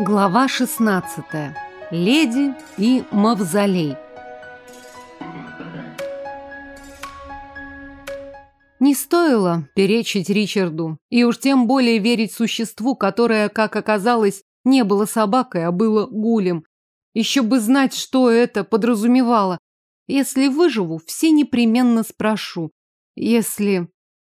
Глава 16. Леди и мавзолей. Не стоило перечить Ричарду, и уж тем более верить существу, которое, как оказалось, не было собакой, а было гулем. Еще бы знать, что это подразумевало. Если выживу, все непременно спрошу. Если...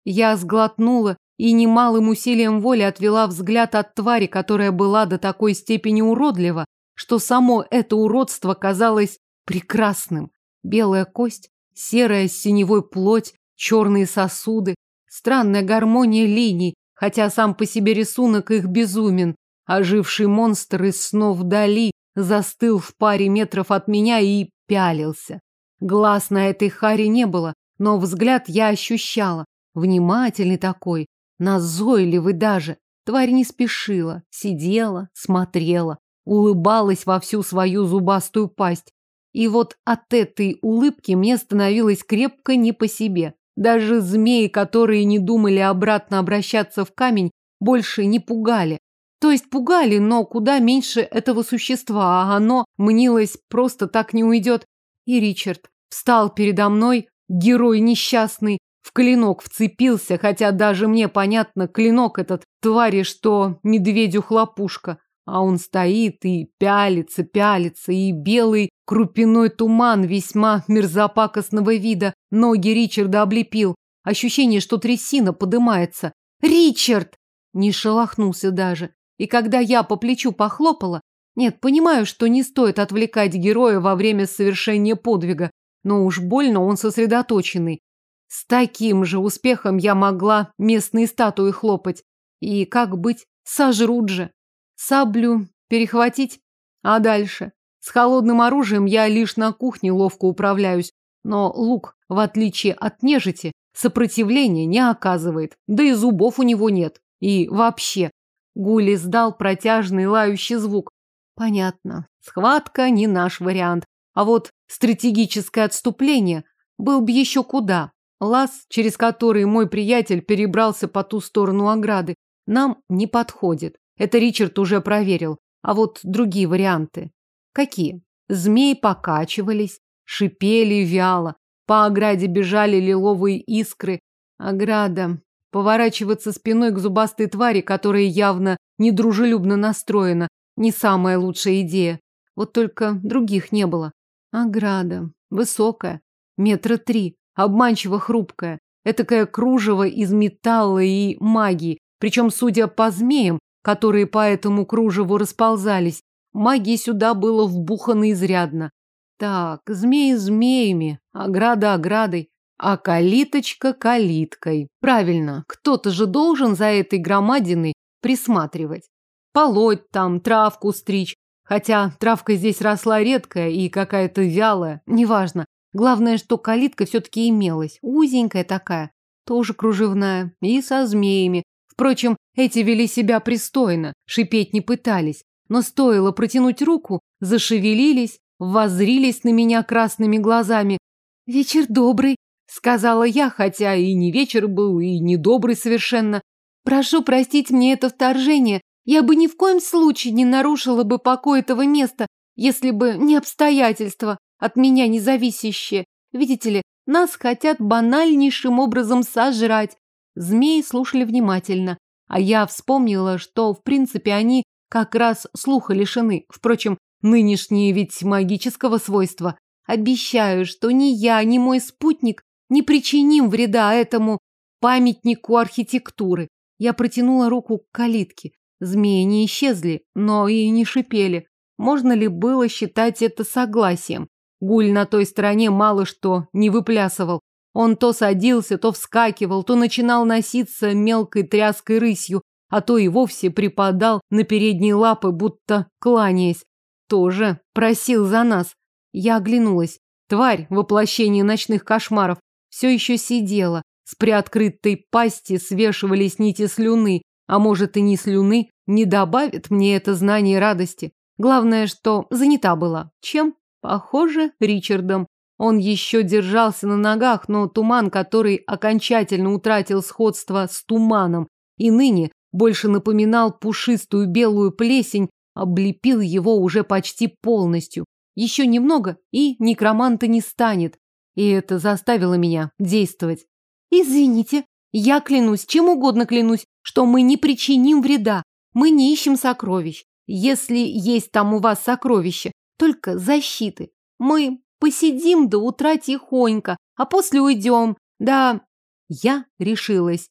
Я сглотнула и немалым усилием воли отвела взгляд от твари, которая была до такой степени уродлива, что само это уродство казалось прекрасным. Белая кость, серая синевой плоть, черные сосуды, странная гармония линий, хотя сам по себе рисунок их безумен. Оживший монстр из снов вдали застыл в паре метров от меня и пялился. Глаз на этой харе не было, но взгляд я ощущала. Внимательный такой, назойливый даже. Тварь не спешила, сидела, смотрела, улыбалась во всю свою зубастую пасть. И вот от этой улыбки мне становилось крепко не по себе. Даже змеи, которые не думали обратно обращаться в камень, больше не пугали. То есть пугали, но куда меньше этого существа, а оно мнилось просто так не уйдет. И Ричард встал передо мной, Герой несчастный в клинок вцепился, хотя даже мне понятно, клинок этот твари, что медведю хлопушка. А он стоит и пялится, пялится, и белый крупяной туман весьма мерзопакостного вида ноги Ричарда облепил. Ощущение, что трясина подымается. «Ричард!» Не шелохнулся даже. И когда я по плечу похлопала, нет, понимаю, что не стоит отвлекать героя во время совершения подвига, но уж больно он сосредоточенный. С таким же успехом я могла местные статуи хлопать. И как быть? Сожрут же. Саблю перехватить? А дальше? С холодным оружием я лишь на кухне ловко управляюсь, но лук, в отличие от нежити, сопротивления не оказывает, да и зубов у него нет. И вообще, Гули сдал протяжный лающий звук. Понятно, схватка не наш вариант. А вот стратегическое отступление был бы еще куда. Лаз, через который мой приятель перебрался по ту сторону ограды, нам не подходит. Это Ричард уже проверил. А вот другие варианты. Какие? Змеи покачивались, шипели вяло. По ограде бежали лиловые искры. Ограда. Поворачиваться спиной к зубастой твари, которая явно недружелюбно настроена, не самая лучшая идея. Вот только других не было. Ограда. Высокая. Метра три. Обманчиво хрупкая. Этакое кружево из металла и магии. Причем, судя по змеям, которые по этому кружеву расползались, магии сюда было вбухано изрядно. Так, змеи змеями, ограда оградой, а калиточка калиткой. Правильно, кто-то же должен за этой громадиной присматривать. Полоть там, травку стричь, Хотя травка здесь росла редкая и какая-то вялая, неважно. Главное, что калитка все-таки имелась, узенькая такая, тоже кружевная, и со змеями. Впрочем, эти вели себя пристойно, шипеть не пытались. Но стоило протянуть руку, зашевелились, воззрились на меня красными глазами. «Вечер добрый», — сказала я, хотя и не вечер был, и не добрый совершенно. «Прошу простить мне это вторжение, я бы ни в коем случае не нарушила бы покой этого места, если бы не обстоятельства, от меня независящие. Видите ли, нас хотят банальнейшим образом сожрать. Змеи слушали внимательно, а я вспомнила, что, в принципе, они как раз слуха лишены. Впрочем, нынешние ведь магического свойства. Обещаю, что ни я, ни мой спутник не причиним вреда этому памятнику архитектуры. Я протянула руку к калитке. Змеи не исчезли, но и не шипели. Можно ли было считать это согласием? Гуль на той стороне мало что не выплясывал. Он то садился, то вскакивал, то начинал носиться мелкой тряской рысью, а то и вовсе припадал на передние лапы, будто кланяясь. Тоже просил за нас. Я оглянулась. Тварь, воплощение ночных кошмаров, все еще сидела. С приоткрытой пасти свешивались нити слюны, а может и не слюны, не добавит мне это знание радости. Главное, что занята была. Чем? Похоже, Ричардом. Он еще держался на ногах, но туман, который окончательно утратил сходство с туманом и ныне больше напоминал пушистую белую плесень, облепил его уже почти полностью. Еще немного, и некроманта не станет. И это заставило меня действовать. Извините, я клянусь, чем угодно клянусь, что мы не причиним вреда. Мы не ищем сокровищ. Если есть там у вас сокровища, только защиты. Мы посидим до утра тихонько, а после уйдем. Да, я решилась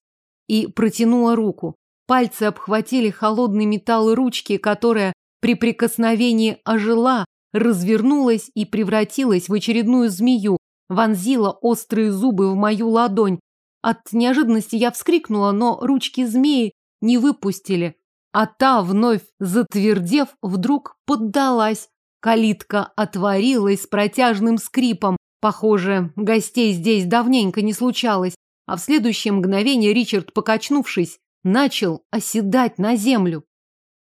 и протянула руку. Пальцы обхватили холодный металл ручки, которая при прикосновении ожила, развернулась и превратилась в очередную змею, вонзила острые зубы в мою ладонь. От неожиданности я вскрикнула, но ручки змеи не выпустили, а та, вновь затвердев, вдруг поддалась. Калитка отворилась с протяжным скрипом. Похоже, гостей здесь давненько не случалось. А в следующее мгновение Ричард, покачнувшись, начал оседать на землю.